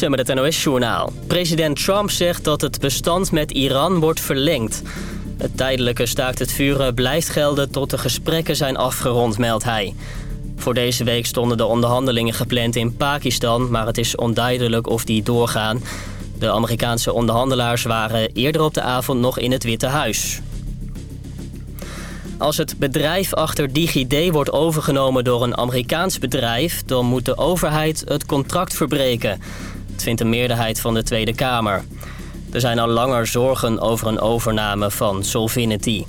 met het NOS-journaal. President Trump zegt dat het bestand met Iran wordt verlengd. Het tijdelijke staakt het vuren blijft gelden tot de gesprekken zijn afgerond, meldt hij. Voor deze week stonden de onderhandelingen gepland in Pakistan... maar het is onduidelijk of die doorgaan. De Amerikaanse onderhandelaars waren eerder op de avond nog in het Witte Huis. Als het bedrijf achter DigiD wordt overgenomen door een Amerikaans bedrijf... dan moet de overheid het contract verbreken... Het vindt een meerderheid van de Tweede Kamer. Er zijn al langer zorgen over een overname van Solvinity.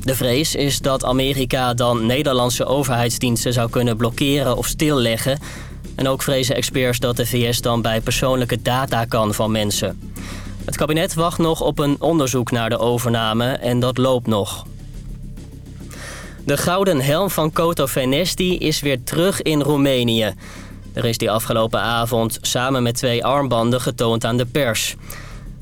De vrees is dat Amerika dan Nederlandse overheidsdiensten zou kunnen blokkeren of stilleggen. En ook vrezen experts dat de VS dan bij persoonlijke data kan van mensen. Het kabinet wacht nog op een onderzoek naar de overname en dat loopt nog. De gouden helm van Koto Venesti is weer terug in Roemenië. Er is die afgelopen avond samen met twee armbanden getoond aan de pers.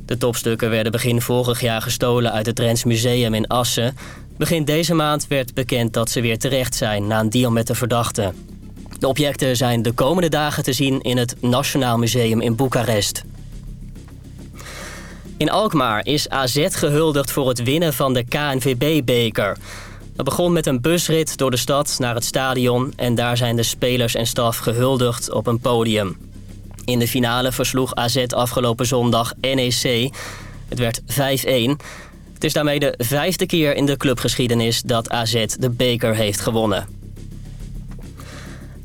De topstukken werden begin vorig jaar gestolen uit het Drents Museum in Assen. Begin deze maand werd bekend dat ze weer terecht zijn na een deal met de verdachte. De objecten zijn de komende dagen te zien in het Nationaal Museum in Boekarest. In Alkmaar is AZ gehuldigd voor het winnen van de KNVB-beker. Het begon met een busrit door de stad naar het stadion... en daar zijn de spelers en staf gehuldigd op een podium. In de finale versloeg AZ afgelopen zondag NEC. Het werd 5-1. Het is daarmee de vijfde keer in de clubgeschiedenis dat AZ de beker heeft gewonnen.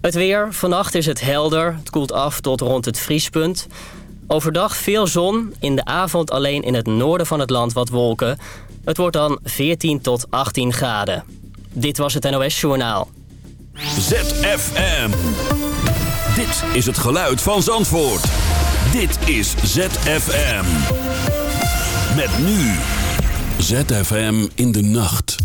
Het weer. Vannacht is het helder. Het koelt af tot rond het vriespunt. Overdag veel zon. In de avond alleen in het noorden van het land wat wolken. Het wordt dan 14 tot 18 graden. Dit was het NOS Journaal. ZFM. Dit is het geluid van Zandvoort. Dit is ZFM. Met nu. ZFM in de nacht.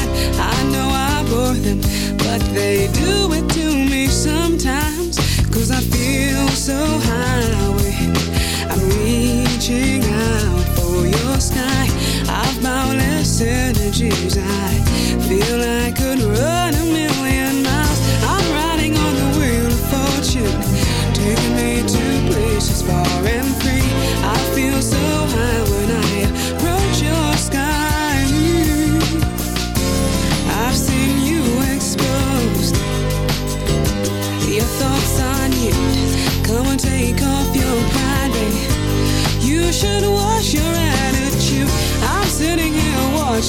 shoes, I feel I could run a million miles. I'm riding on the wheel of fortune, taking me to places far and free. I feel so high when I approach your sky. I've seen you exposed, your thoughts on you. Come and take off your pride. You should walk.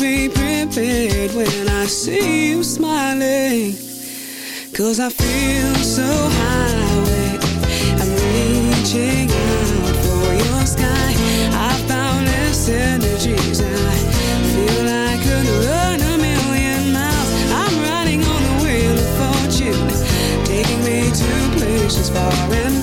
be prepared when I see you smiling. Cause I feel so high, I'm reaching out for your sky. I found this energies, I feel like I could run a million miles. I'm riding on the wheel of fortune, taking me to places far and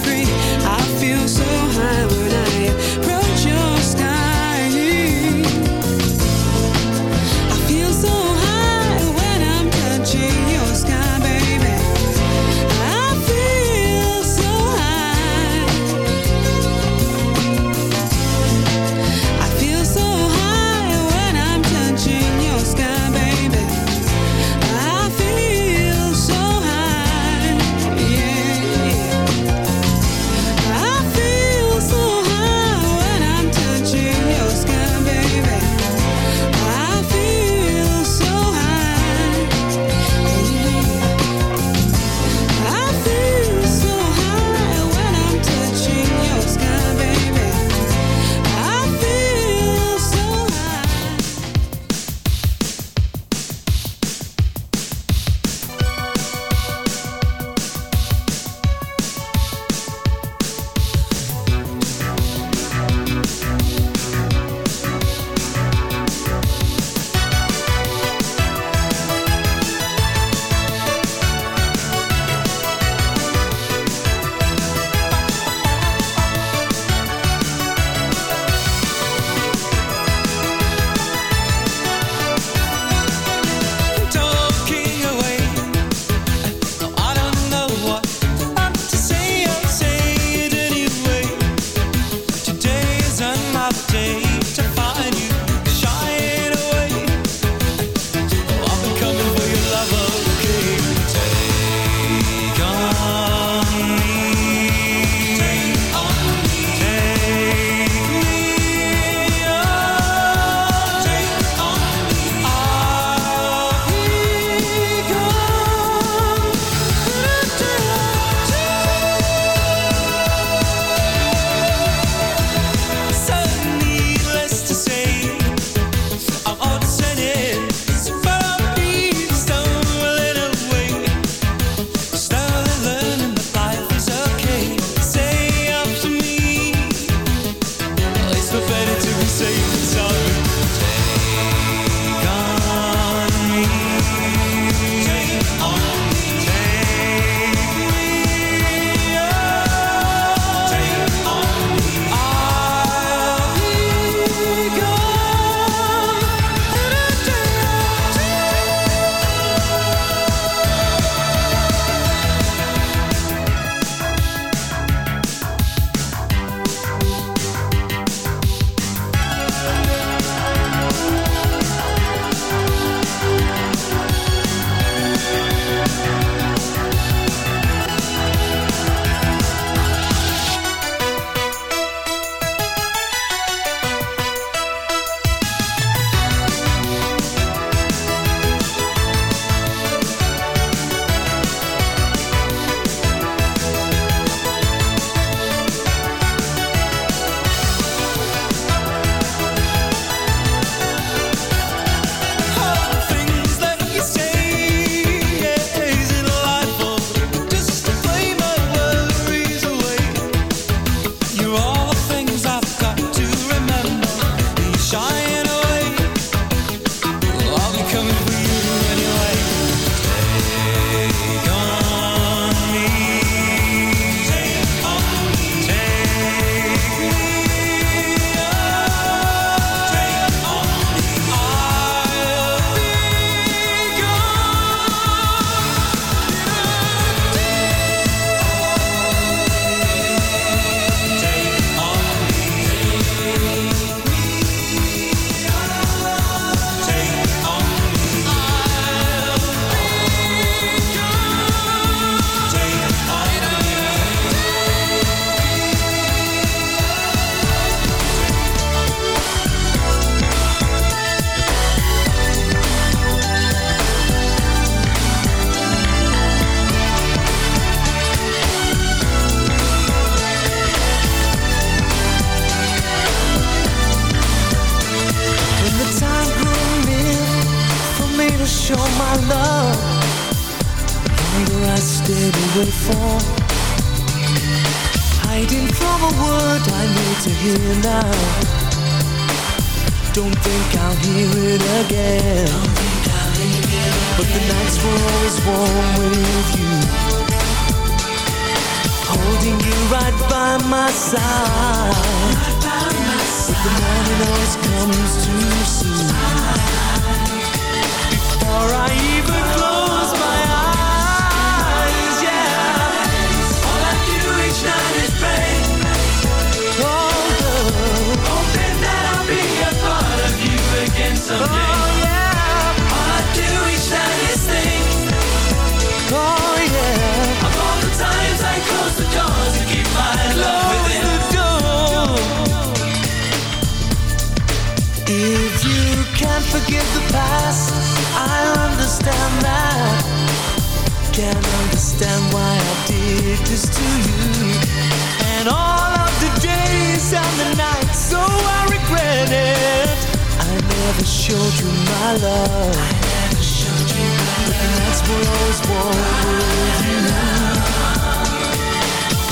showed you my love. I never showed you my love. And that's what I always wanted.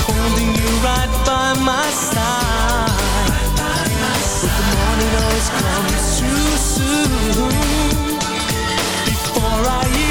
Holding you right by my side. Right by my side. But the morning always comes too soon. Before I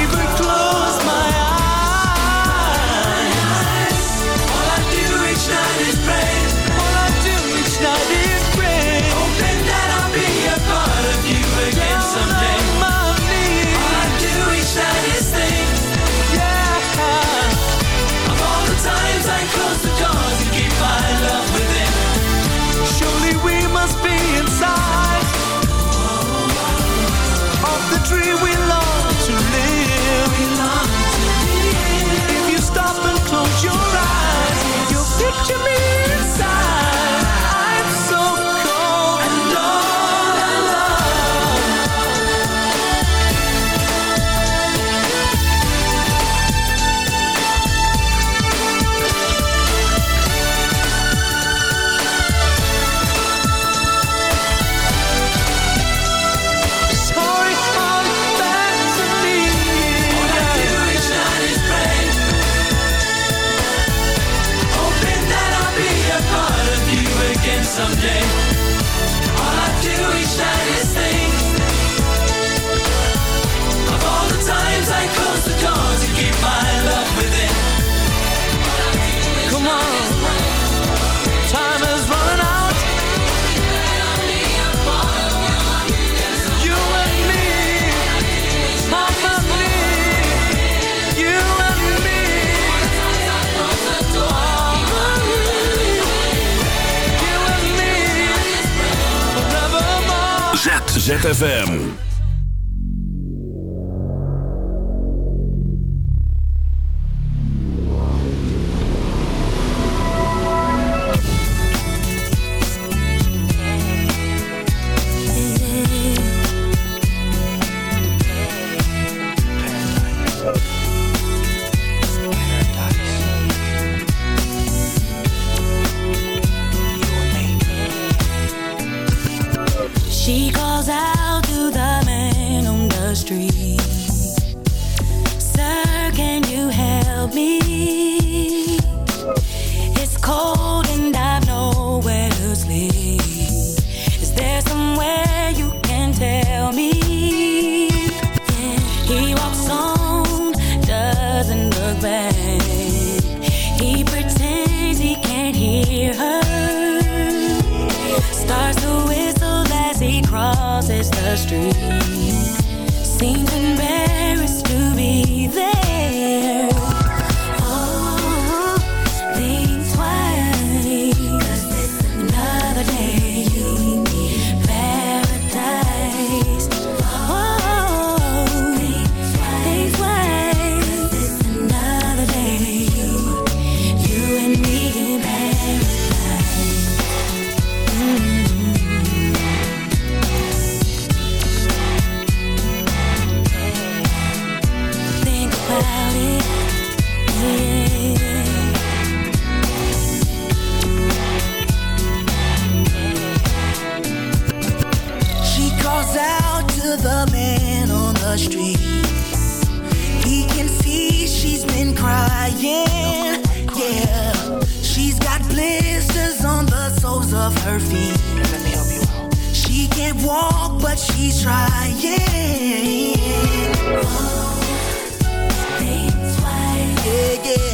ZFM. the man on the street. He can see she's been crying. Yeah, she's got blisters on the soles of her feet. Let me help you out. She can't walk, but she's trying. Think twice. Yeah, yeah.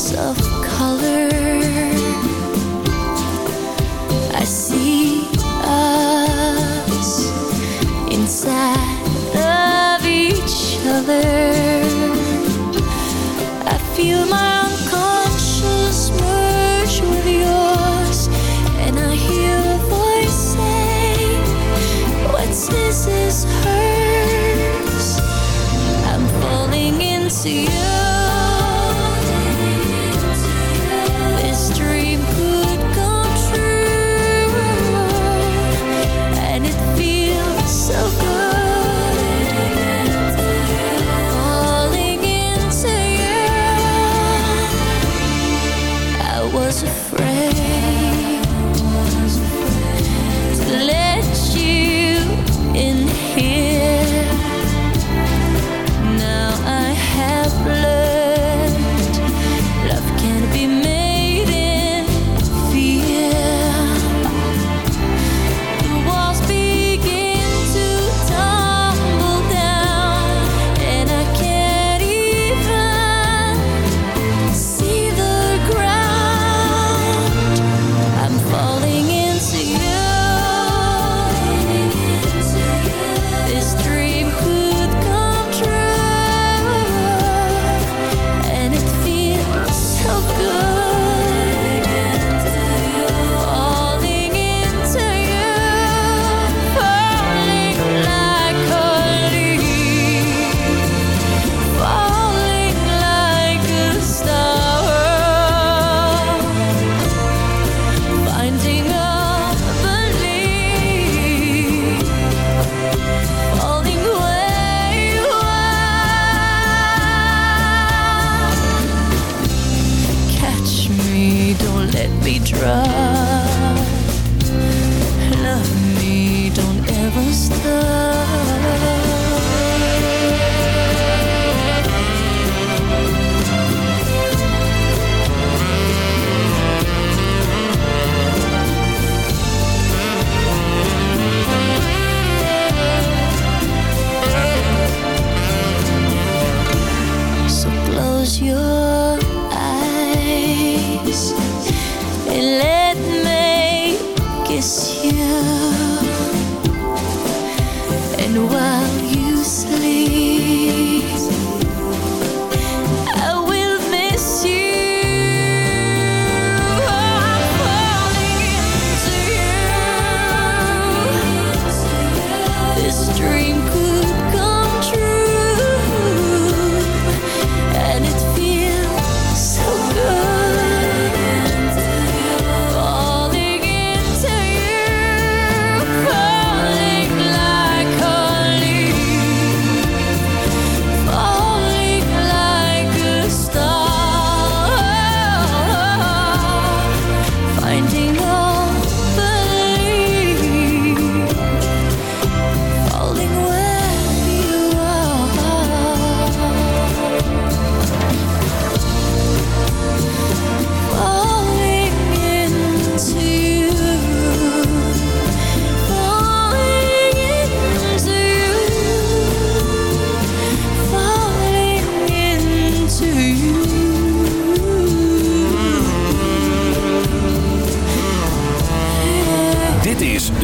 myself.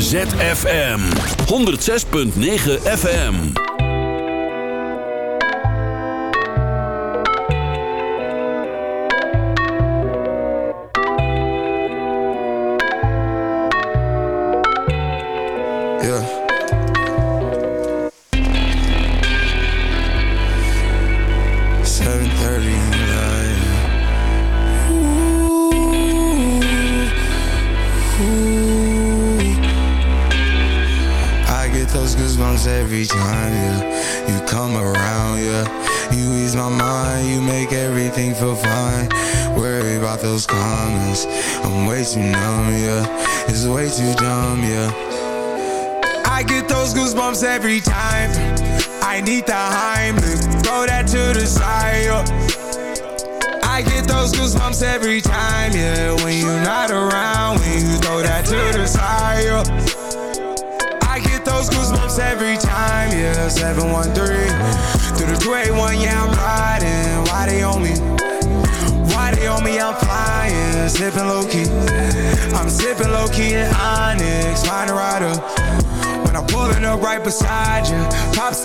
ZFM 106.9 FM.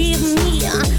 Give me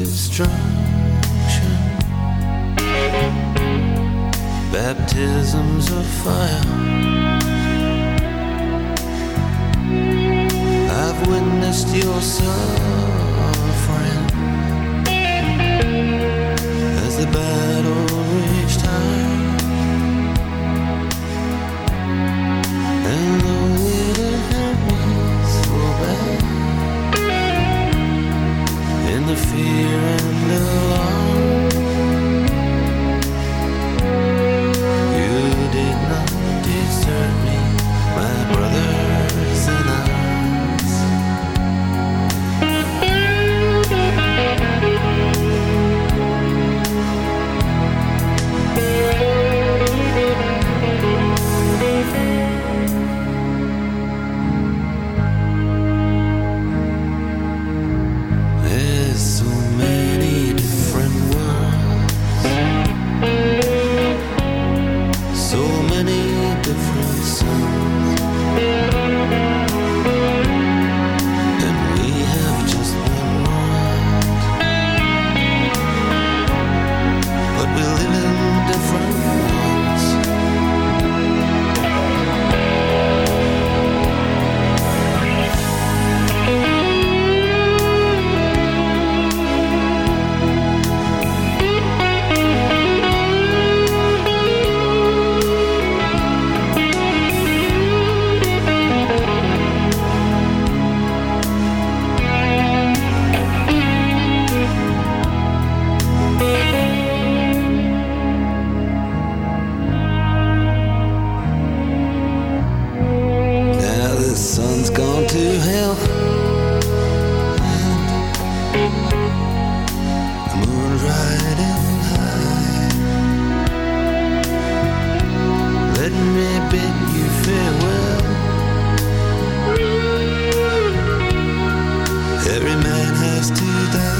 of today